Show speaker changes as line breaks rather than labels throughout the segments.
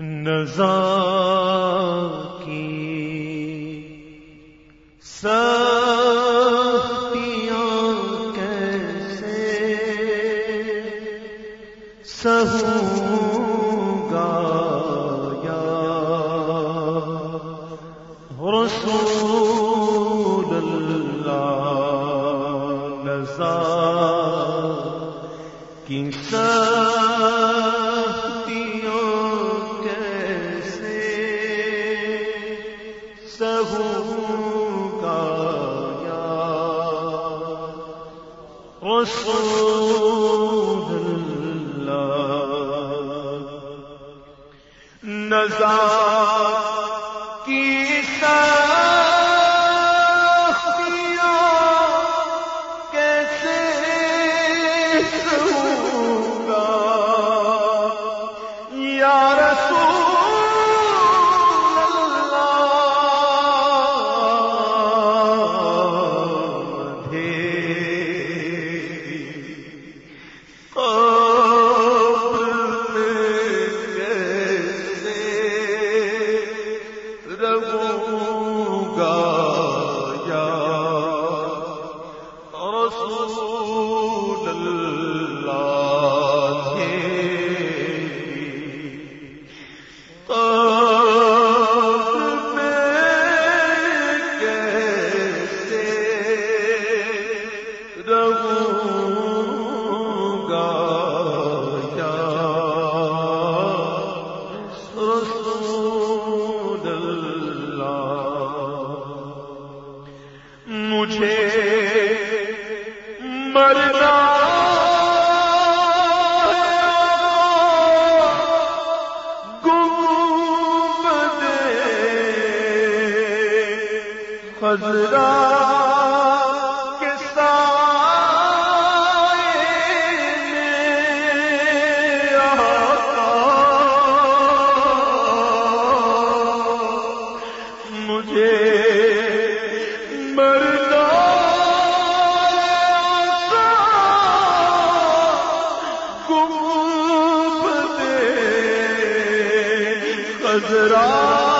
نزا کی سختیاں کیسے سہوں گا یا رسول اللہ نزا کی سخت رسول اللہ۔ نظار کیسے یار مجھے مرنا گزرا مزرا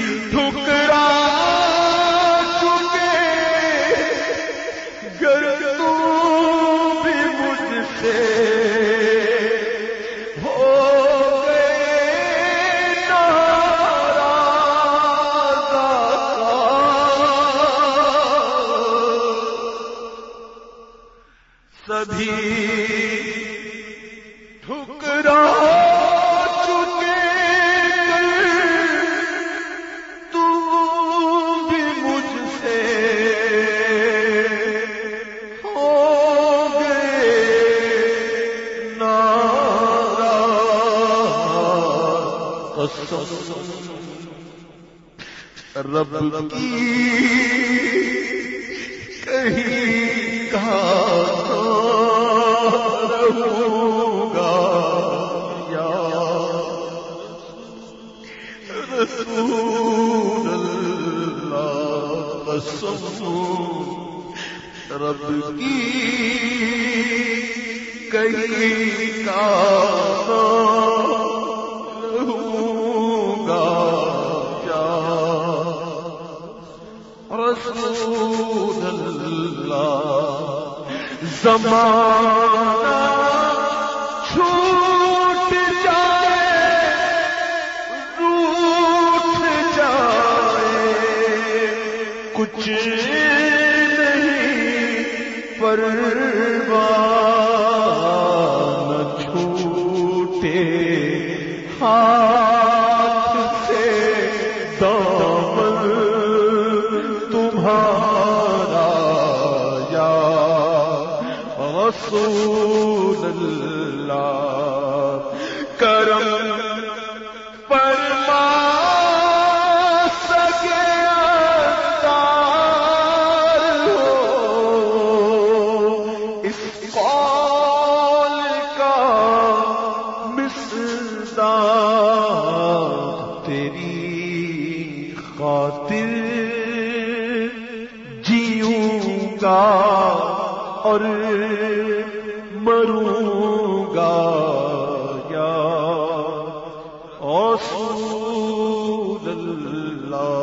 سبھی ٹھکرا چکے تو بھی مجھ سے ہو گئے نارا رب کی کہیں کہاں رہوں گا یا رسول اللہ قسم رب کی کہیں کہاں زمانہ چھوٹ جائے روٹ جائے۔ کچھ نہیں پروان چھوٹے۔ ہاتھ رسول اللہ کرم فرما سکے مروں گا یا رسول اللہ.